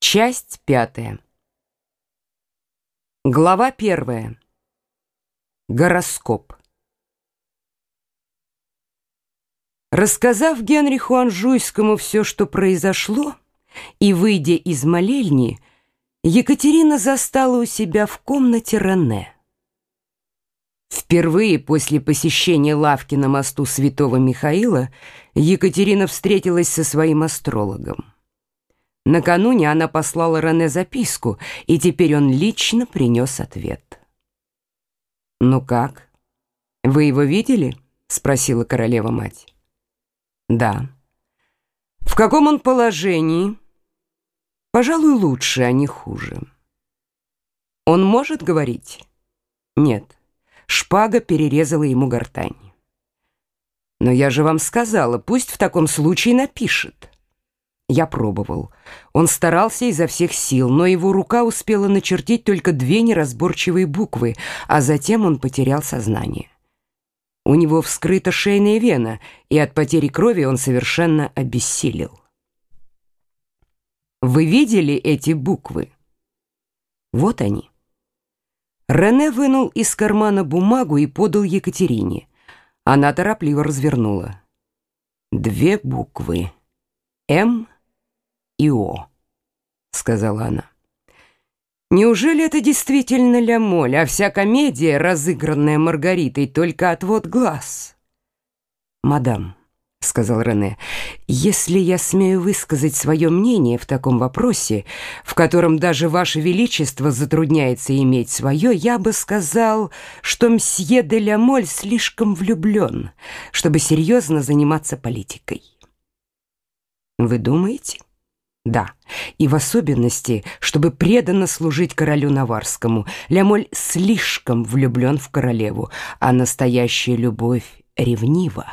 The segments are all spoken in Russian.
Часть пятая. Глава первая. Гороскоп. Рассказав Генриху Анжуйскому все, что произошло, и выйдя из молельни, Екатерина застала у себя в комнате Рене. Впервые после посещения лавки на мосту Святого Михаила Екатерина встретилась со своим астрологом. Накануне она послала Рене записку, и теперь он лично принес ответ. «Ну как? Вы его видели?» — спросила королева-мать. «Да». «В каком он положении?» «Пожалуй, лучше, а не хуже». «Он может говорить?» «Нет». Шпага перерезала ему гортань. «Но я же вам сказала, пусть в таком случае напишет». Я пробовал. Он старался изо всех сил, но его рука успела начертить только две неразборчивые буквы, а затем он потерял сознание. У него вскрыта шейная вена, и от потери крови он совершенно обессилел. Вы видели эти буквы? Вот они. Рене вынул из кармана бумагу и подал Екатерине. Она торопливо развернула. Две буквы. М и О», — сказала она. «Неужели это действительно Лямоль, а вся комедия, разыгранная Маргаритой, только отвод глаз?» «Мадам», — сказал Рене, — «если я смею высказать свое мнение в таком вопросе, в котором даже Ваше Величество затрудняется иметь свое, я бы сказал, что мсье де Лямоль слишком влюблен, чтобы серьезно заниматься политикой». «Вы думаете?» Да, и в особенности, чтобы преданно служить королю Наварскому. Лямоль слишком влюблен в королеву, а настоящая любовь ревнива.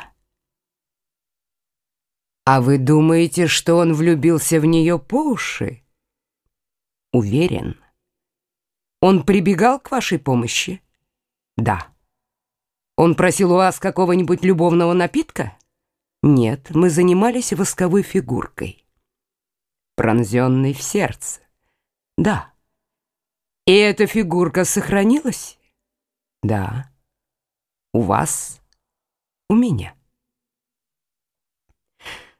А вы думаете, что он влюбился в нее по уши? Уверен. Он прибегал к вашей помощи? Да. Он просил у вас какого-нибудь любовного напитка? Нет, мы занимались восковой фигуркой пронзенный в сердце. Да. И эта фигурка сохранилась? Да. У вас? У меня.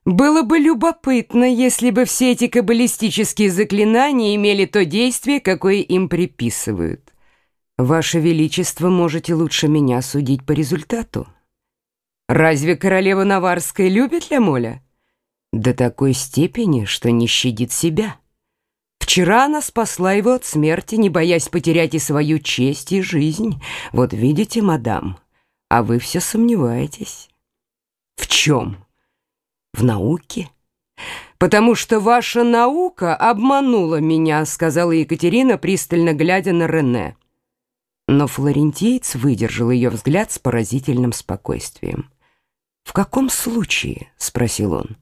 Было бы любопытно, если бы все эти каббалистические заклинания имели то действие, какое им приписывают. Ваше Величество, можете лучше меня судить по результату. Разве королева Наварская любит Лямоля? До такой степени, что не щадит себя. Вчера она спасла его от смерти, не боясь потерять и свою честь, и жизнь. Вот видите, мадам, а вы все сомневаетесь. В чем? В науке? Потому что ваша наука обманула меня, сказала Екатерина, пристально глядя на Рене. Но флорентиец выдержал ее взгляд с поразительным спокойствием. «В каком случае?» — спросил он.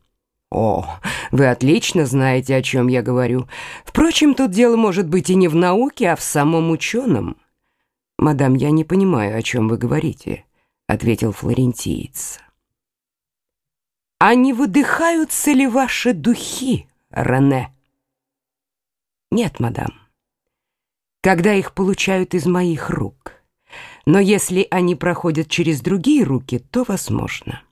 О, вы отлично знаете, о чем я говорю. Впрочем, тут дело может быть и не в науке, а в самом ученом. Мадам, я не понимаю, о чем вы говорите, ответил флорентиец. А не выдыхаются ли ваши духи, Рене? Нет, мадам. Когда их получают из моих рук. Но если они проходят через другие руки, то возможно.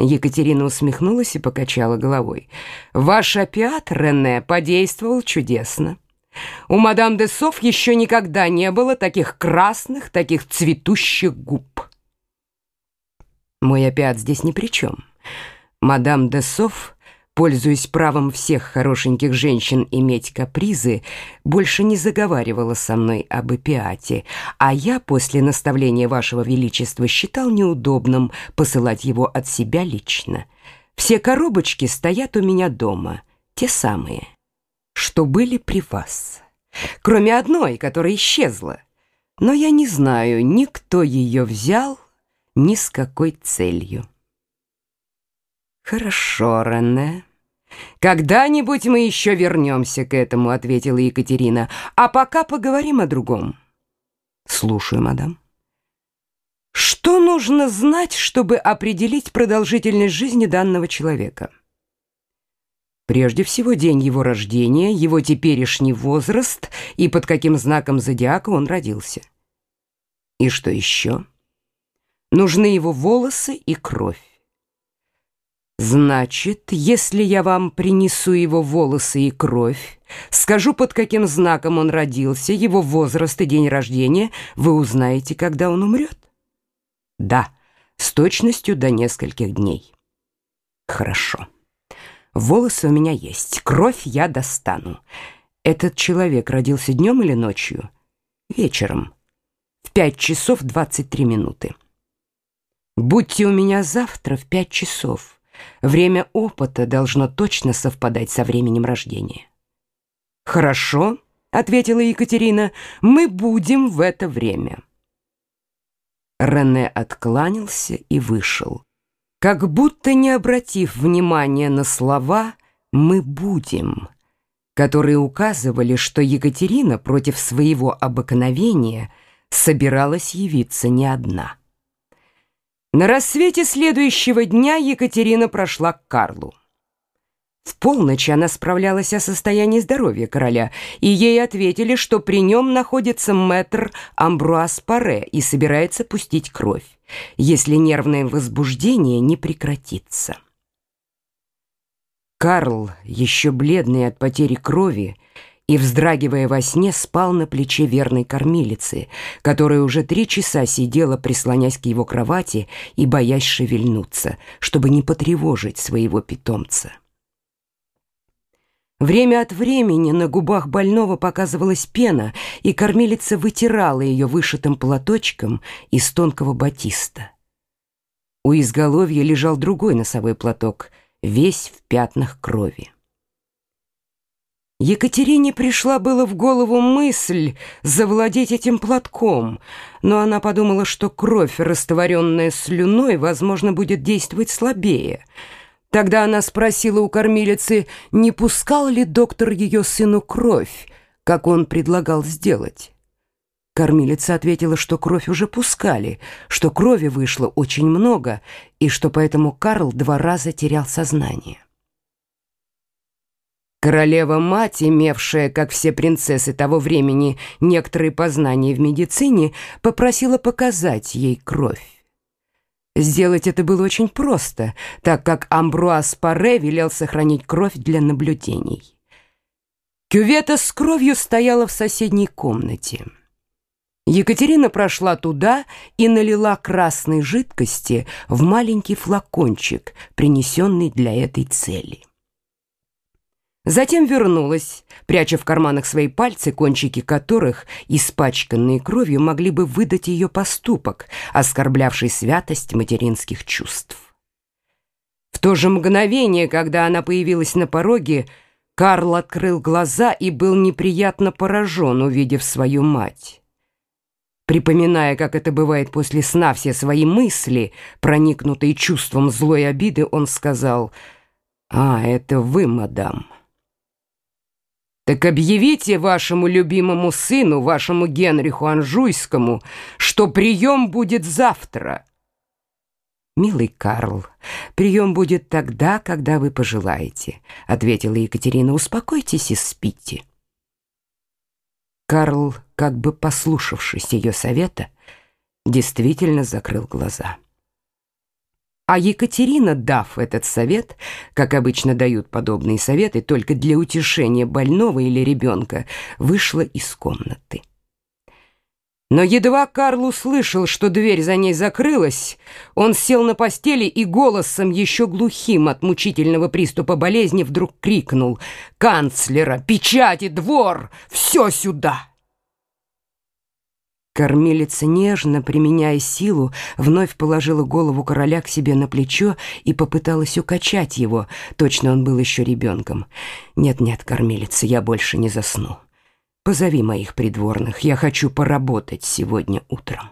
Екатерина усмехнулась и покачала головой. «Ваш опиат, Рене, подействовал чудесно. У мадам де Соф еще никогда не было таких красных, таких цветущих губ». «Мой опиат здесь ни при чем. Мадам де Соф пользуясь правом всех хорошеньких женщин иметь капризы, больше не заговаривала со мной об опиате, а я после наставления вашего величества считал неудобным посылать его от себя лично. Все коробочки стоят у меня дома, те самые, что были при вас, кроме одной, которая исчезла. Но я не знаю, ни кто ее взял, ни с какой целью. «Хорошо, Рене», «Когда-нибудь мы еще вернемся к этому», — ответила Екатерина. «А пока поговорим о другом». «Слушаю, мадам». «Что нужно знать, чтобы определить продолжительность жизни данного человека?» Прежде всего, день его рождения, его теперешний возраст и под каким знаком зодиака он родился. И что еще? Нужны его волосы и кровь. Значит, если я вам принесу его волосы и кровь, скажу, под каким знаком он родился, его возраст и день рождения, вы узнаете, когда он умрет? Да, с точностью до нескольких дней. Хорошо. Волосы у меня есть, кровь я достану. Этот человек родился днем или ночью? Вечером. В пять часов двадцать три минуты. Будьте у меня завтра в пять часов. Время опыта должно точно совпадать со временем рождения. Хорошо, ответила Екатерина, мы будем в это время. Рене откланялся и вышел. Как будто не обратив внимания на слова «мы будем», которые указывали, что Екатерина против своего обыкновения собиралась явиться не одна. На рассвете следующего дня Екатерина прошла к Карлу. В полночь она справлялась о состоянии здоровья короля, и ей ответили, что при нем находится мэтр Амбруас Паре и собирается пустить кровь, если нервное возбуждение не прекратится. Карл, еще бледный от потери крови, и, вздрагивая во сне, спал на плече верной кормилицы, которая уже три часа сидела, прислонясь к его кровати и боясь шевельнуться, чтобы не потревожить своего питомца. Время от времени на губах больного показывалась пена, и кормилица вытирала ее вышитым платочком из тонкого батиста. У изголовья лежал другой носовой платок, весь в пятнах крови. Екатерине пришла было в голову мысль завладеть этим платком, но она подумала, что кровь, растворенная слюной, возможно, будет действовать слабее — Тогда она спросила у кормилицы, не пускал ли доктор ее сыну кровь, как он предлагал сделать. Кормилица ответила, что кровь уже пускали, что крови вышло очень много, и что поэтому Карл два раза терял сознание. Королева-мать, имевшая, как все принцессы того времени, некоторые познания в медицине, попросила показать ей кровь. Сделать это было очень просто, так как Амбруаз Паре велел сохранить кровь для наблюдений. Кювета с кровью стояла в соседней комнате. Екатерина прошла туда и налила красной жидкости в маленький флакончик, принесенный для этой цели. Затем вернулась, пряча в карманах свои пальцы, кончики которых, испачканные кровью, могли бы выдать ее поступок, оскорблявший святость материнских чувств. В то же мгновение, когда она появилась на пороге, Карл открыл глаза и был неприятно поражен, увидев свою мать. Припоминая, как это бывает после сна, все свои мысли, проникнутые чувством злой обиды, он сказал «А, это вы, мадам». Так объявите вашему любимому сыну, вашему Генриху Анжуйскому, что прием будет завтра. «Милый Карл, прием будет тогда, когда вы пожелаете», — ответила Екатерина. «Успокойтесь и спите». Карл, как бы послушавшись ее совета, действительно закрыл глаза. А Екатерина, дав этот совет, как обычно дают подобные советы только для утешения больного или ребенка, вышла из комнаты. Но едва Карл услышал, что дверь за ней закрылась, он сел на постели и голосом, еще глухим от мучительного приступа болезни, вдруг крикнул «Канцлера! Печати! Двор! Все сюда!» Кормилица нежно, применяя силу, вновь положила голову короля к себе на плечо и попыталась укачать его, точно он был еще ребенком. «Нет-нет, кормилица, я больше не засну. Позови моих придворных, я хочу поработать сегодня утром».